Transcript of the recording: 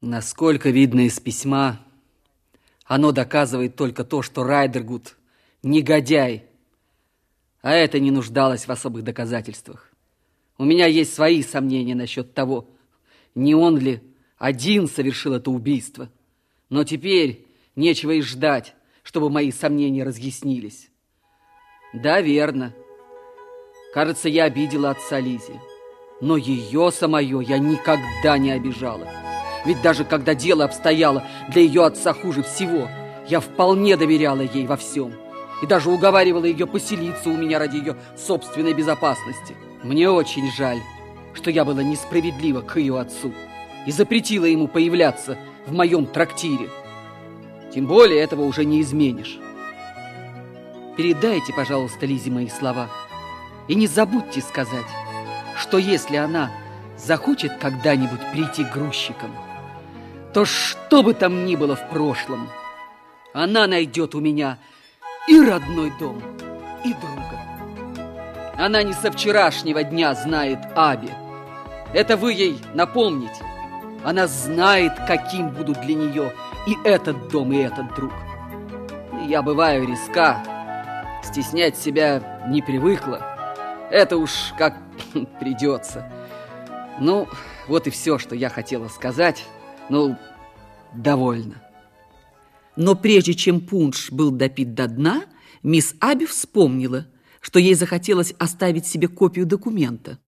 Насколько видно из письма, оно доказывает только то, что Райдергуд негодяй, а это не нуждалось в особых доказательствах. У меня есть свои сомнения насчет того, не он ли один совершил это убийство. Но теперь нечего и ждать, чтобы мои сомнения разъяснились. Да, верно. Кажется, я обидела отца Лизи. Но ее самое я никогда не обижала. Ведь даже когда дело обстояло для ее отца хуже всего, я вполне доверяла ей во всем. И даже уговаривала ее поселиться у меня ради ее собственной безопасности. Мне очень жаль, что я была несправедлива к ее отцу и запретила ему появляться в моем трактире. Тем более этого уже не изменишь. Передайте, пожалуйста, Лизе мои слова. И не забудьте сказать, что если она захочет когда-нибудь прийти грузчиком, то что бы там ни было в прошлом, она найдет у меня и родной дом, и друга. Она не со вчерашнего дня знает Аби. Это вы ей напомните. Она знает, каким будут для нее и этот дом, и этот друг. Я бываю риска, стеснять себя не привыкла. Это уж как придется. Ну, вот и все, что я хотела сказать. Ну, довольно. Но прежде чем пунш был допит до дна, мисс Аби вспомнила, что ей захотелось оставить себе копию документа.